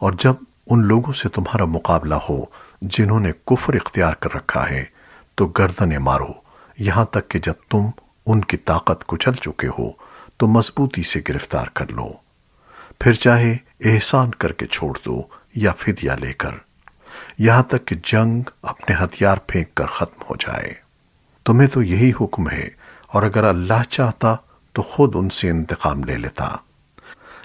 और जब उन लोगों से तुम्हारा मुकाबला हो, जिन्होंने कुफर इख्तियार कर रखा है तो गर्दने मारो। यहाँ तक कि जब तुम उनकी ताकत कुचल चुके हो तो मजबूती से गिरफ़्तार कर लो। फिर चाहे एहसान करके छोड़ दो या फिदिया लेकर। यहाँ तक कि जंग अपने हथियार फेंक कर खत्म हो जाए। तुम्हें तो यही हुक्म है, और अगर अल्लाह चाहता तो खुद उनसे इंतकाम ले लेता।